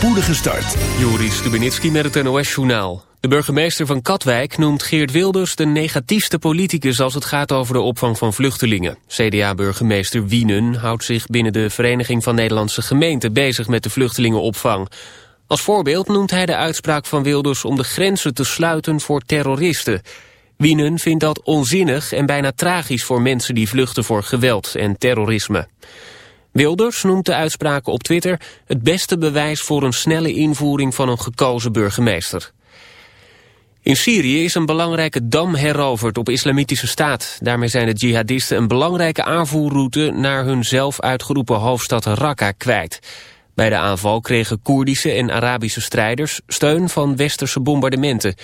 spoedige start. Joris Stubenitski met het NOS-journaal. De burgemeester van Katwijk noemt Geert Wilders de negatiefste politicus als het gaat over de opvang van vluchtelingen. CDA-burgemeester Wienen houdt zich binnen de Vereniging van Nederlandse Gemeenten bezig met de vluchtelingenopvang. Als voorbeeld noemt hij de uitspraak van Wilders om de grenzen te sluiten voor terroristen. Wienen vindt dat onzinnig en bijna tragisch voor mensen die vluchten voor geweld en terrorisme. Wilders noemt de uitspraken op Twitter het beste bewijs voor een snelle invoering van een gekozen burgemeester. In Syrië is een belangrijke dam heroverd op islamitische staat. Daarmee zijn de jihadisten een belangrijke aanvoerroute naar hun zelf uitgeroepen hoofdstad Raqqa kwijt. Bij de aanval kregen Koerdische en Arabische strijders steun van westerse bombardementen.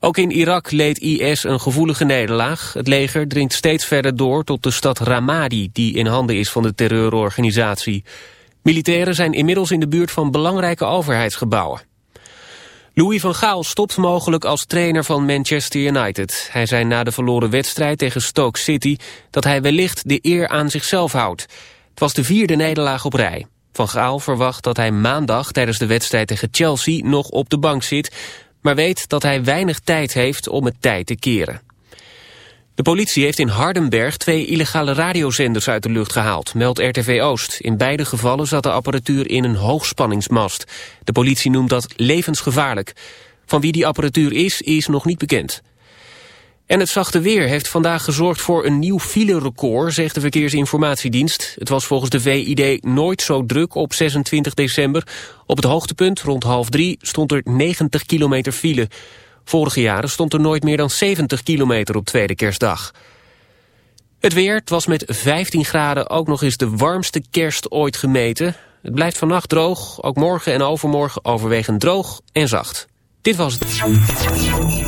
Ook in Irak leed IS een gevoelige nederlaag. Het leger dringt steeds verder door tot de stad Ramadi... die in handen is van de terreurorganisatie. Militairen zijn inmiddels in de buurt van belangrijke overheidsgebouwen. Louis van Gaal stopt mogelijk als trainer van Manchester United. Hij zei na de verloren wedstrijd tegen Stoke City... dat hij wellicht de eer aan zichzelf houdt. Het was de vierde nederlaag op rij. Van Gaal verwacht dat hij maandag tijdens de wedstrijd tegen Chelsea nog op de bank zit maar weet dat hij weinig tijd heeft om het tijd te keren. De politie heeft in Hardenberg twee illegale radiozenders uit de lucht gehaald, meldt RTV Oost. In beide gevallen zat de apparatuur in een hoogspanningsmast. De politie noemt dat levensgevaarlijk. Van wie die apparatuur is, is nog niet bekend. En het zachte weer heeft vandaag gezorgd voor een nieuw filerecord, zegt de Verkeersinformatiedienst. Het was volgens de VID nooit zo druk op 26 december. Op het hoogtepunt, rond half drie, stond er 90 kilometer file. Vorige jaren stond er nooit meer dan 70 kilometer op tweede kerstdag. Het weer, het was met 15 graden ook nog eens de warmste kerst ooit gemeten. Het blijft vannacht droog, ook morgen en overmorgen overwegend droog en zacht. Dit was het.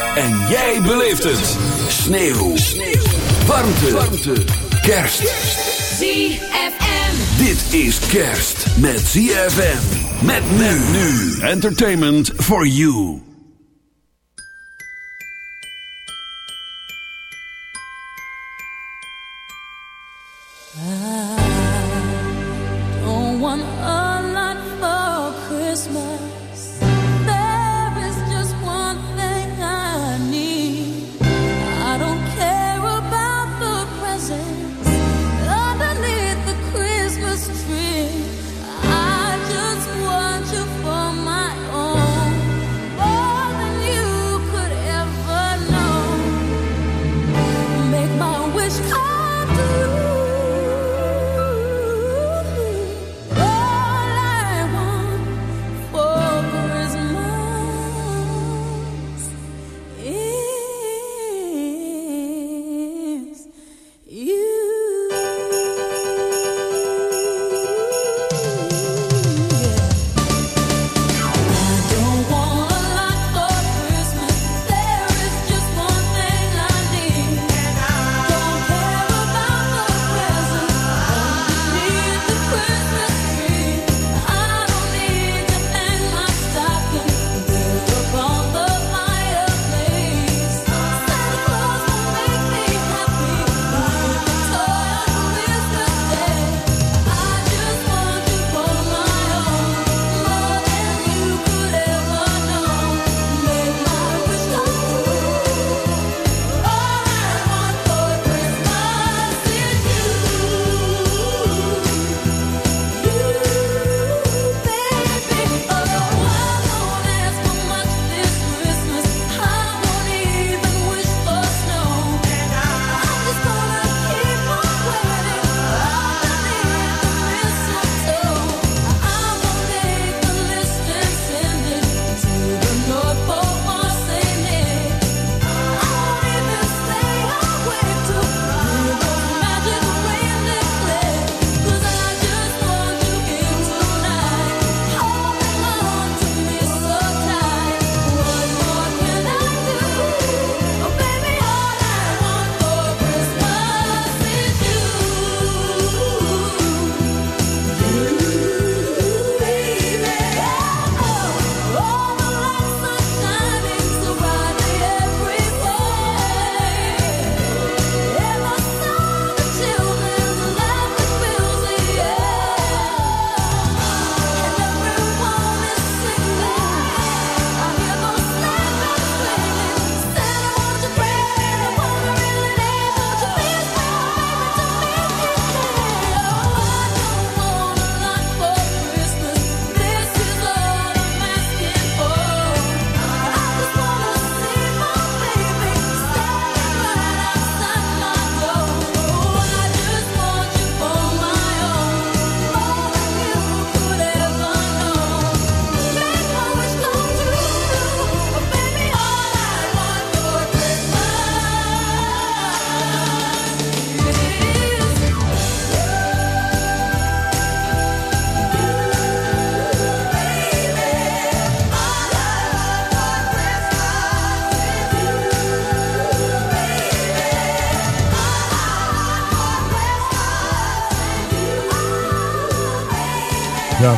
En jij beleeft het. Sneeuw. Sneeuw. Warmte. Warmte. Kerst. ZFM. Dit is kerst met ZFM. Met men nu. Entertainment for you.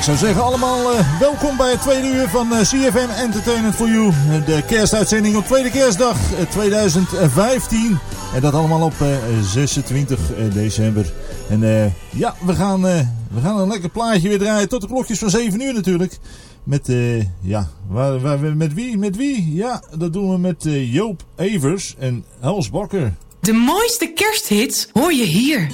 Ik zou zeggen allemaal eh, welkom bij het tweede uur van eh, CFM Entertainment for You. Eh, de kerstuitzending op tweede kerstdag 2015. En dat allemaal op 26 december. En ja, we gaan, we gaan een lekker plaatje weer draaien tot de klokjes van 7 uur natuurlijk. Met, ja, waar, waar, met wie? Met wie? Ja, dat doen we met Joop Evers en Hans Bakker. De mooiste kersthits hoor je hier.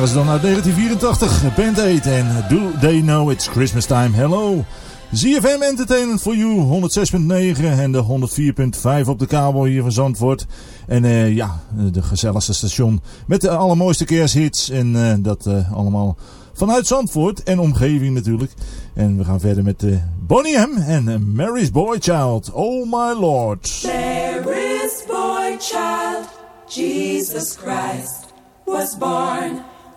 waren ze dan uit 1984. Band Aid en Do They Know It's Christmas Time. Hello. ZFM Entertainment for You 106.9 en de 104.5 op de kabel hier van Zandvoort. En eh, ja, de gezelligste station met de allermooiste kersthits. En eh, dat eh, allemaal vanuit Zandvoort en omgeving natuurlijk. En we gaan verder met Bonnie M en Mary's Boy Child. Oh my lord. Mary's Boy Child, Jesus Christ was born.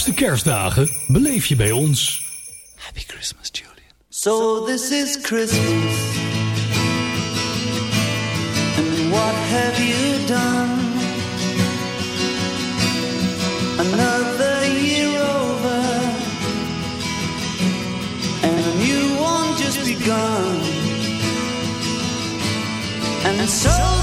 mooiste kerstdagen beleef je bij ons. Happy Christmas, Julian. So this is Christmas. And what have you done? Another year over. And a new one just begun. And so...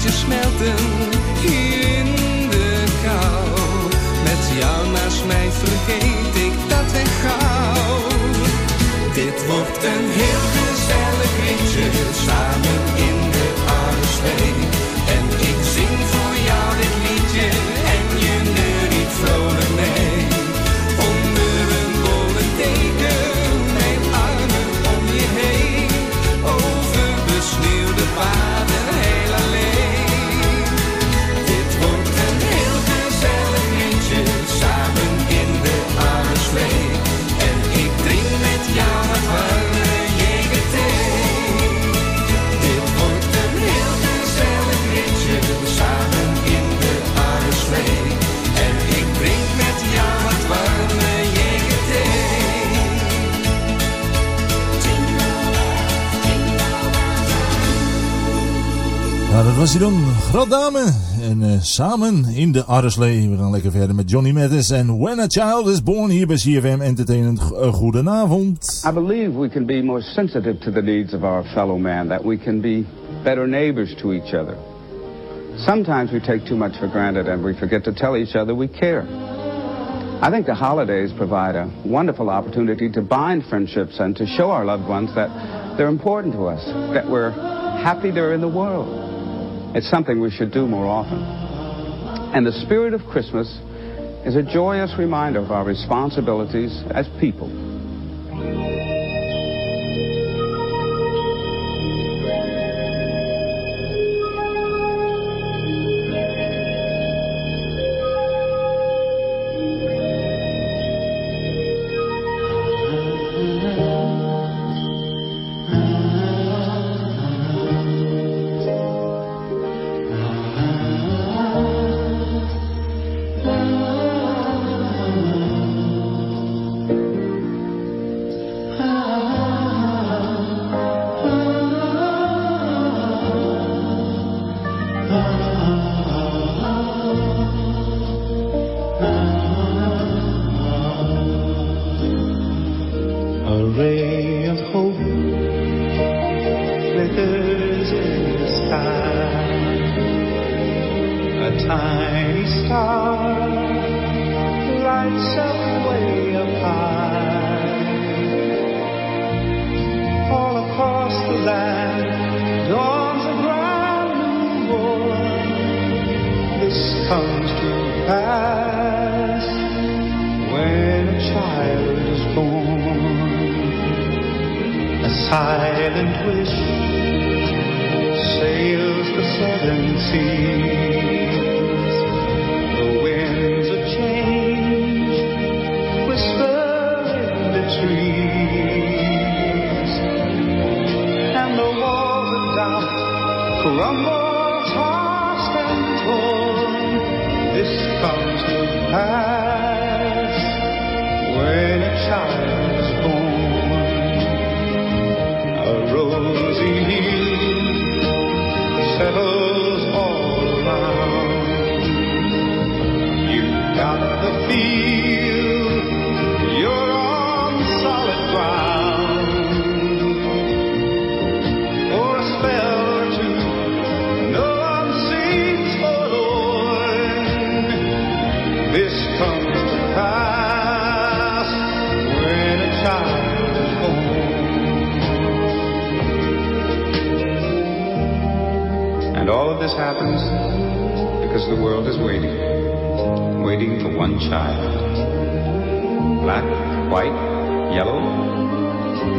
hartje smelten hier in de kou. jou naast mij vergeet ik dat weg gauw. Dit wordt een heel gezellig ritje, samen in de armslee. Dat was hij dan. En eh, samen in de Arreslee. We gaan lekker verder met Johnny Mathis en When a Child is Born hier bij CFM Entertainment. Eh, goedenavond. I believe we can be more sensitive to the needs of our fellow man, that we can be better neighbors to each other. Sometimes we take too much for granted and we forget to tell each other we care. I think the holidays provide a wonderful opportunity to bind friendships and to show our loved ones that they're important to us, that we're happy they're in the world. It's something we should do more often. And the spirit of Christmas is a joyous reminder of our responsibilities as people. One child. Black, white, yellow,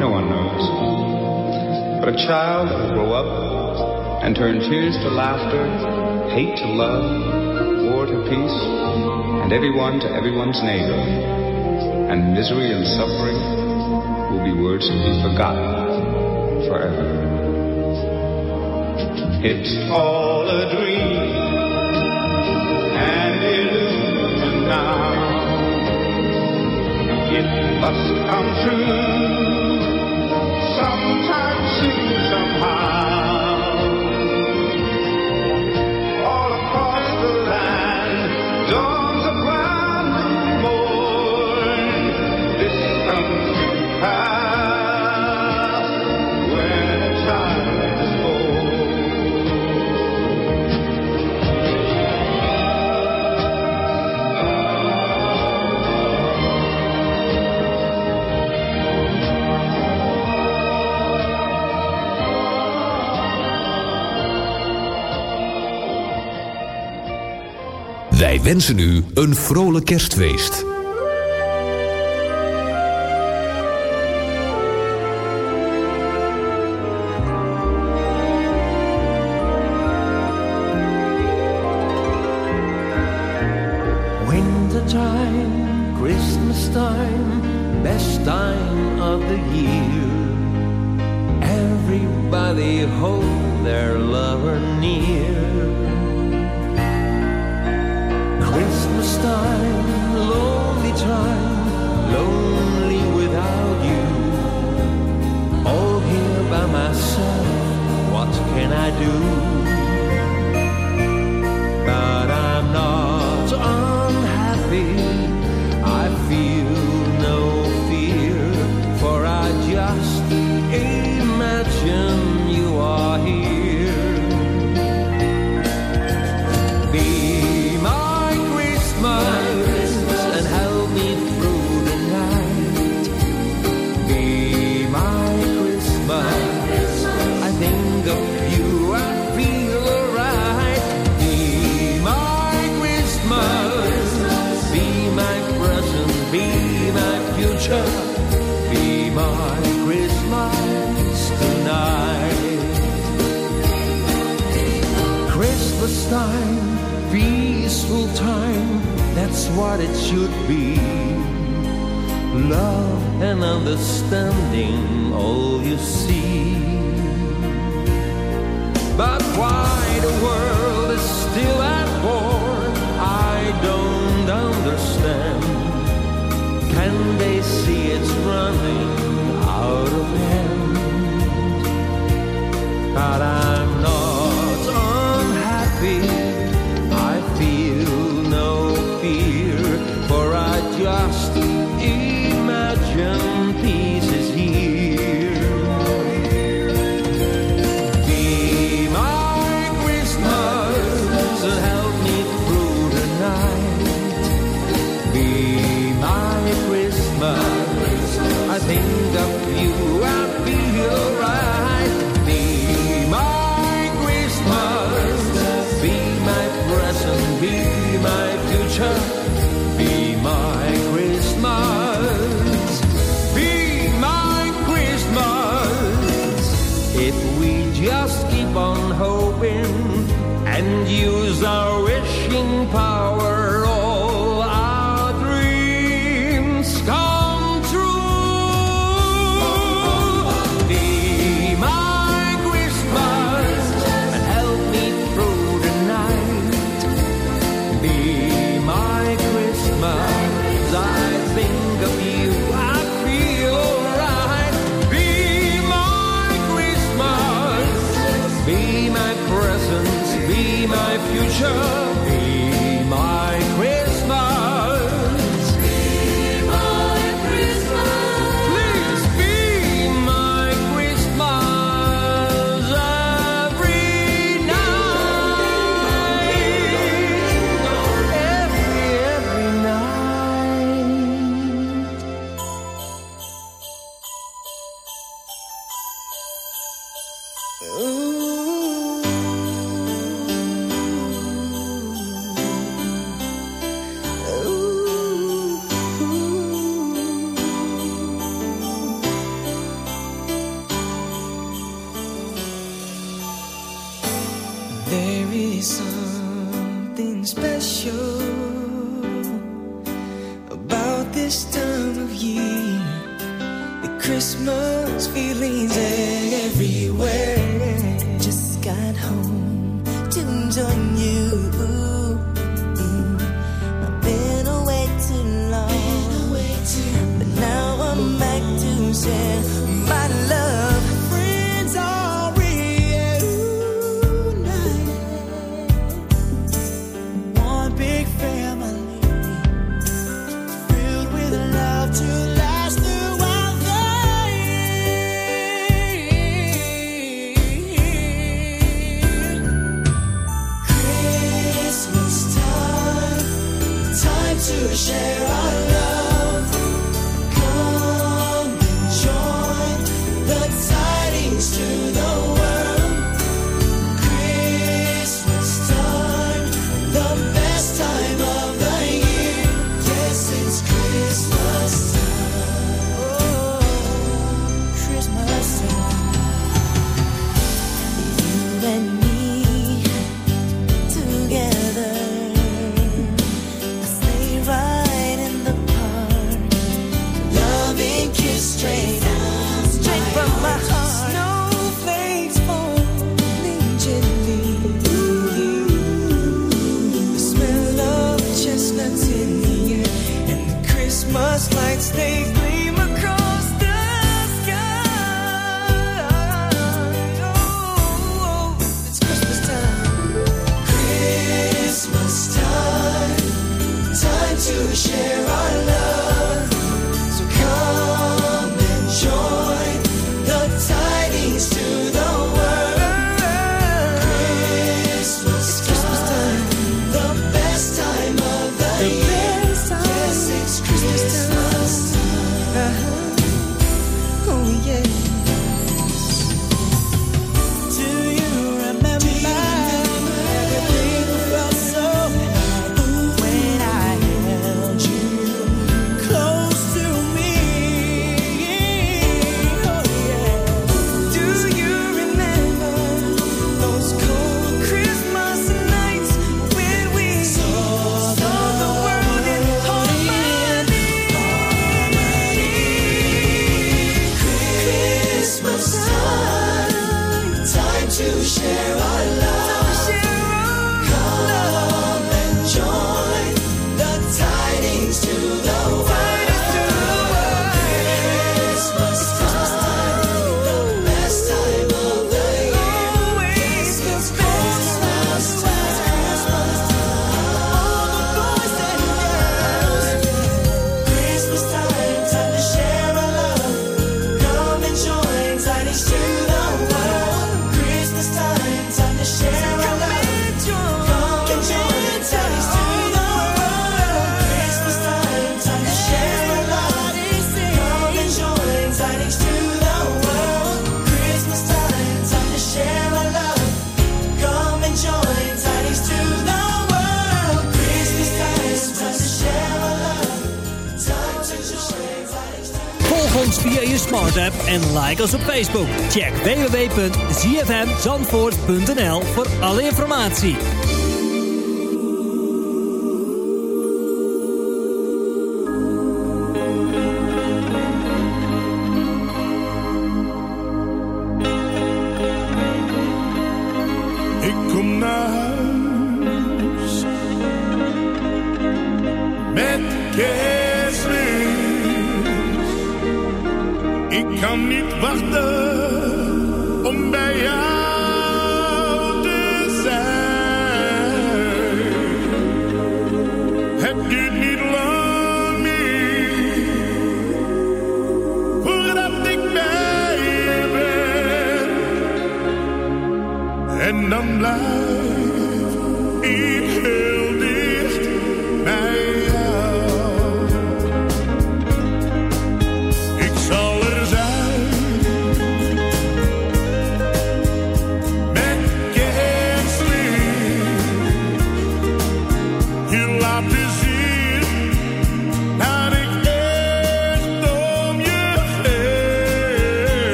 no one knows. But a child will grow up and turn tears to laughter, hate to love, war to peace, and everyone to everyone's neighbor. And misery and suffering will be words to be forgotten forever. It's all a dream, It must come true wensen nu een vrolijk kerstfeest. Wintertime, Christmas time, best time of the year. Everybody hold their lover near. Christmas time, lonely time, lonely without you. All here by myself, what can I do? time, peaceful time, that's what it should be. Love and understanding, all you see. But why the world is still at war, I don't understand. Can they see it's running out of hand? But I special about this time of year. The Christmas feelings everywhere. Just got home to join you. Like op Facebook. Check www.zfmzandvoort.nl voor alle informatie.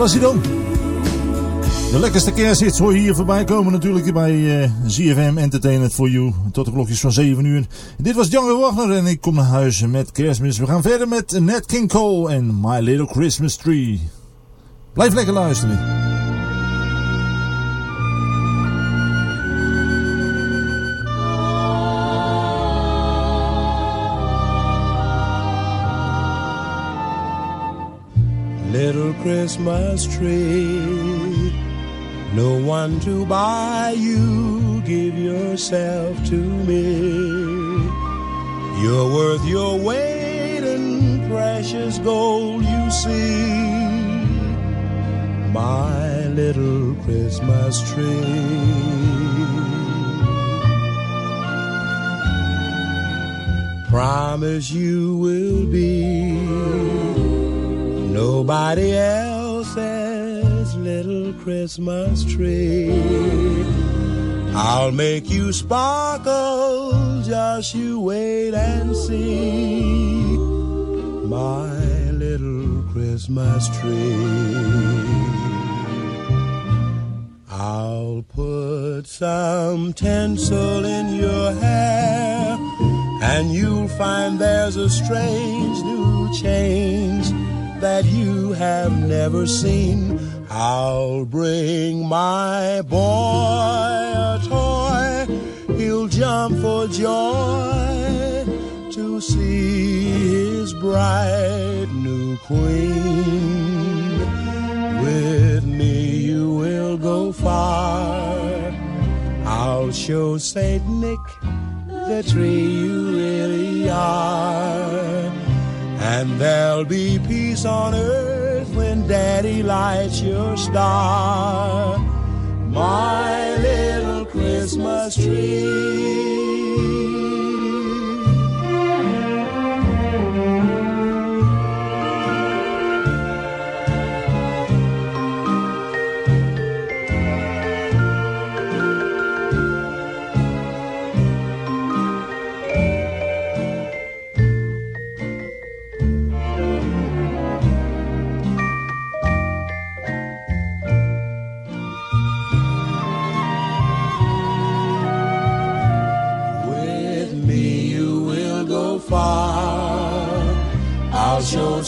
Was hij dan. De lekkerste kersthits hoor je hier voorbij komen natuurlijk bij eh ZFM Entertainment for You. Tot de klokjes van 7 uur. Dit was Django Wagner en ik kom naar huis met kerstmis. We gaan verder met Nat King Cole en My Little Christmas Tree. Blijf lekker luisteren. Little Christmas tree, no one to buy you, give yourself to me. You're worth your weight in precious gold, you see. My little Christmas tree. Promise you will be nobody else's little Christmas tree. I'll make you sparkle, just you wait and see. My little Christmas tree. I'll put some tinsel in your hair, and you'll find there's a strange new change that you have never seen. I'll bring my boy a toy he'll jump for joy to see his bright new queen. With me you will go far. I'll show Saint Nick the tree you really are. And there'll be peace on earth when Daddy lights your star. My little Christmas tree.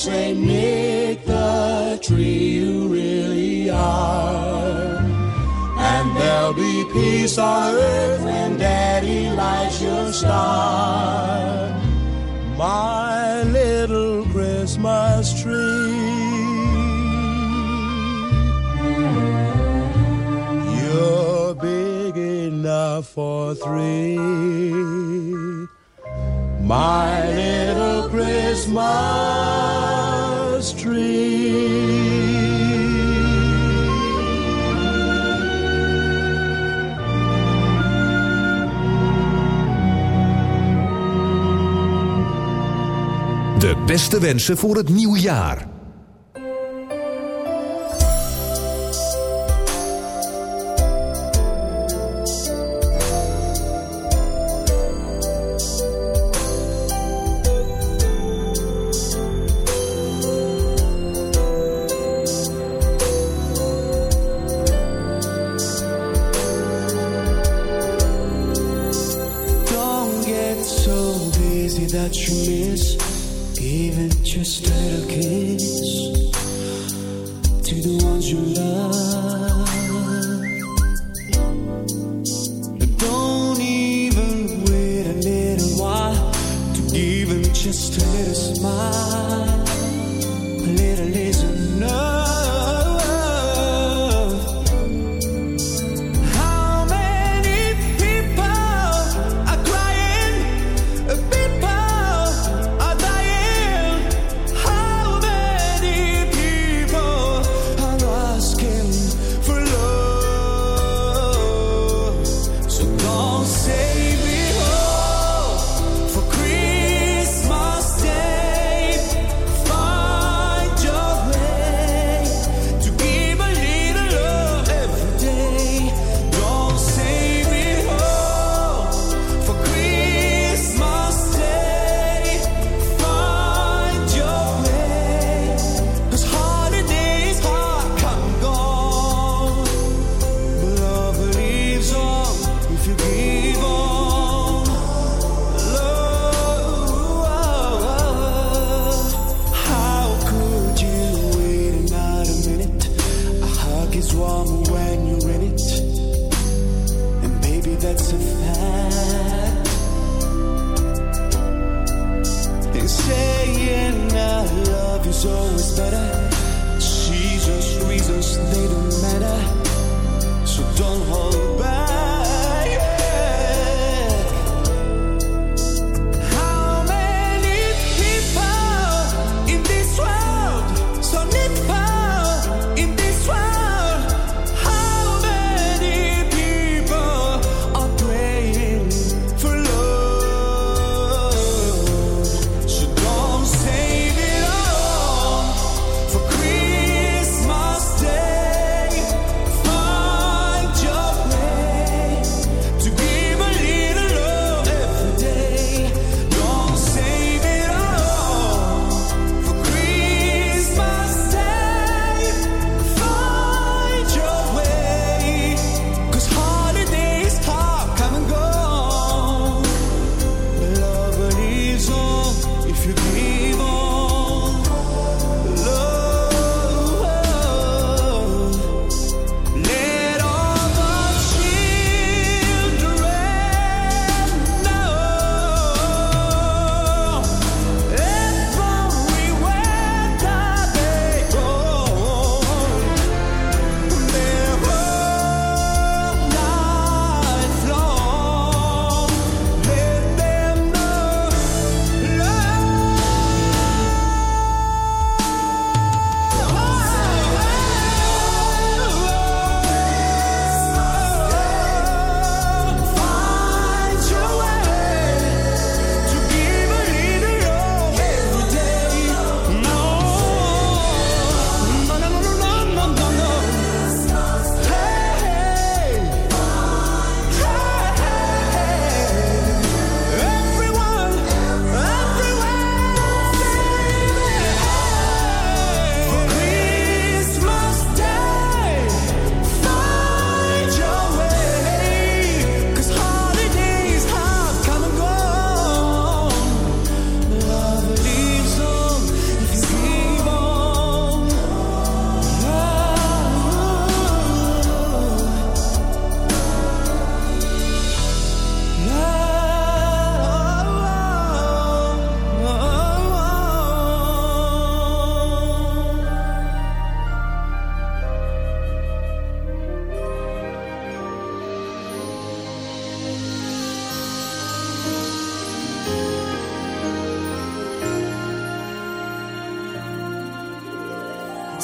Saint Nick the tree you really are. And there'll be peace on earth when Daddy lights your star. My little Christmas tree. You're big enough for three. My little Christmas beste wensen voor het nieuwe jaar.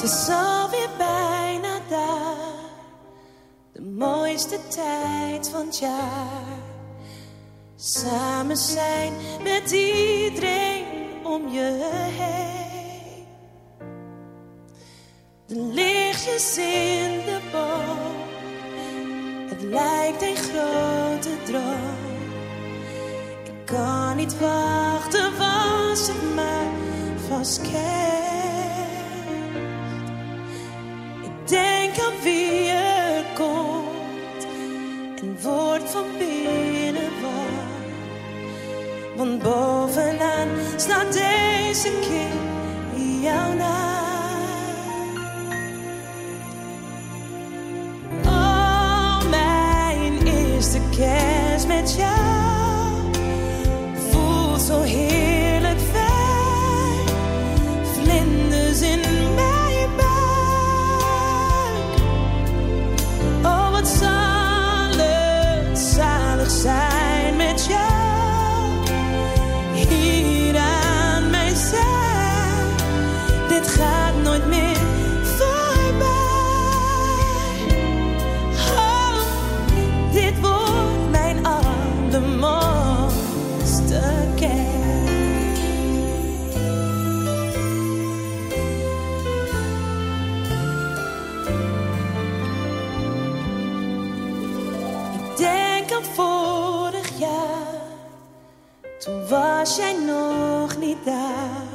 Is alweer bijna daar. De mooiste tijd van het jaar. Samen zijn met iedereen om je heen. De lichtjes in de boom. Het lijkt een grote droom. Ik kan niet wachten, was het maar vast. Bovenaan staat deze keer jouw naam. Oh, mijn eerste kerst met jou toen was jij nog niet daar.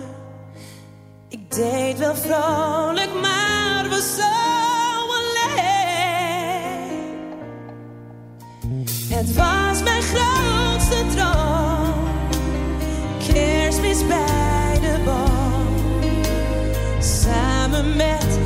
Ik deed wel vrolijk, maar was zo alleen. Het was mijn grootste droom, kerstmis bij de boom. Samen met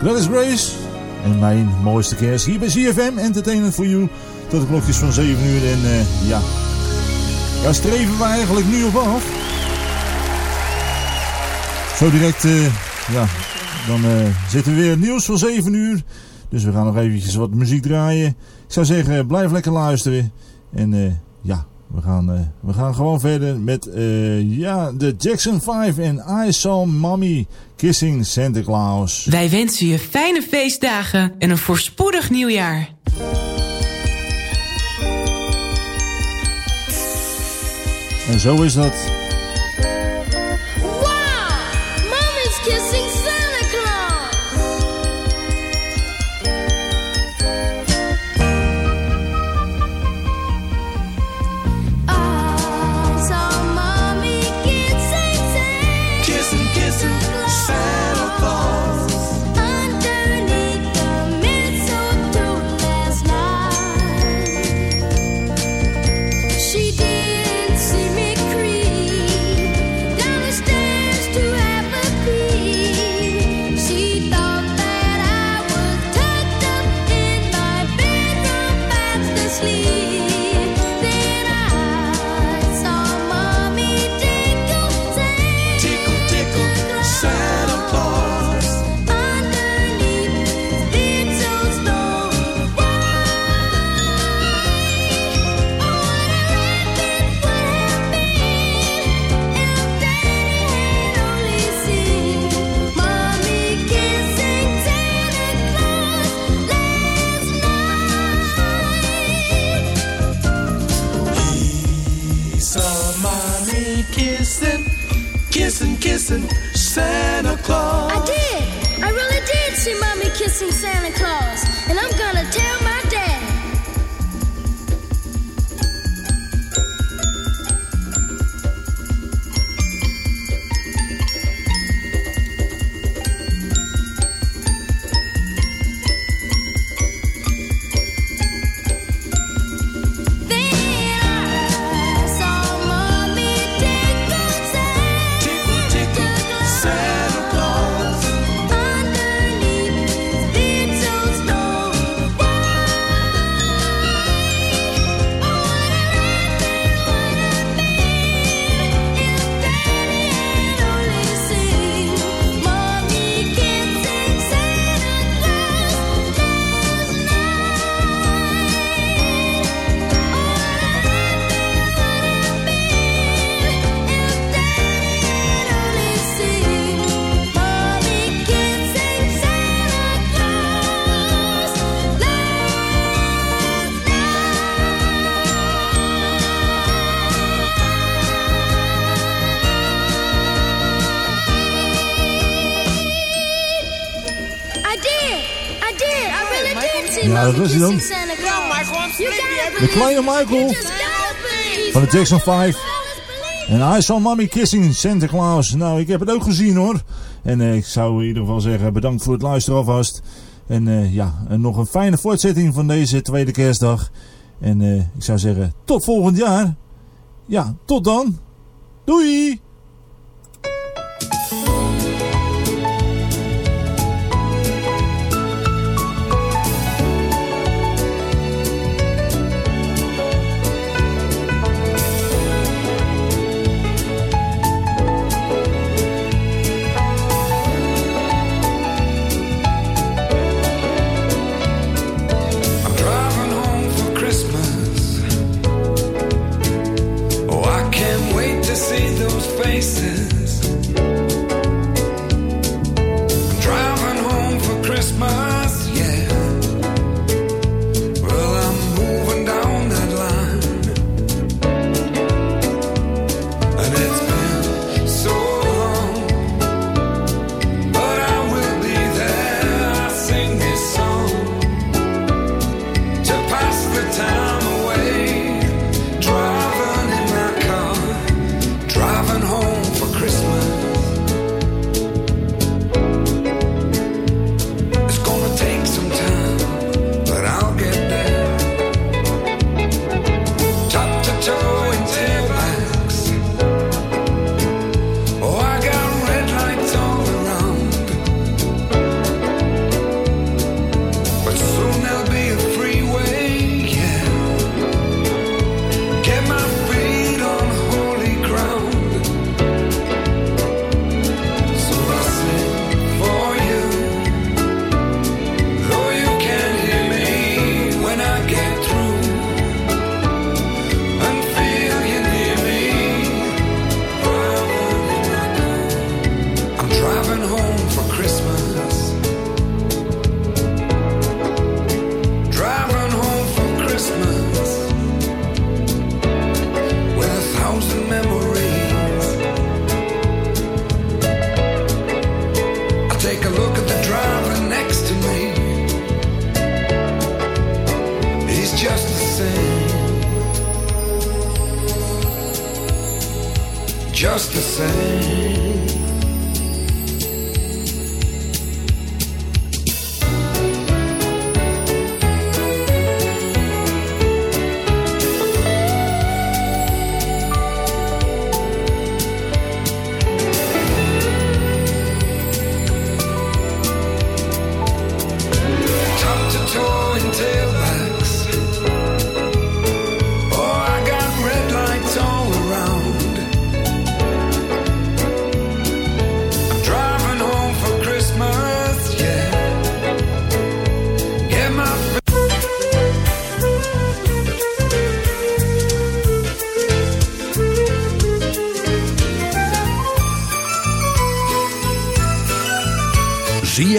Gladys Grace. En mijn mooiste kerst hier bij CFM Entertainment for You. Tot de klokjes van 7 uur. En eh, ja, daar streven we eigenlijk nu op af. Zo direct, eh, ja, dan eh, zitten we weer nieuws van 7 uur. Dus we gaan nog eventjes wat muziek draaien. Ik zou zeggen, blijf lekker luisteren. En ja, we gaan, eh, we gaan gewoon verder met eh, ja, de Jackson 5 en I Saw Mommy Kissing Santa Claus. Wij wensen je fijne feestdagen en een voorspoedig nieuwjaar. En zo is dat. Ja, dat was hij dan. De kleine Michael. Van de Jackson 5. En I Saw Mommy Kissing Santa Claus. Nou, ik heb het ook gezien hoor. En eh, ik zou in ieder geval zeggen bedankt voor het luisteren alvast. En eh, ja, nog een fijne voortzetting van deze tweede kerstdag. En eh, ik zou zeggen tot volgend jaar. Ja, tot dan. Doei!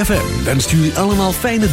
Wens wenst jullie allemaal fijne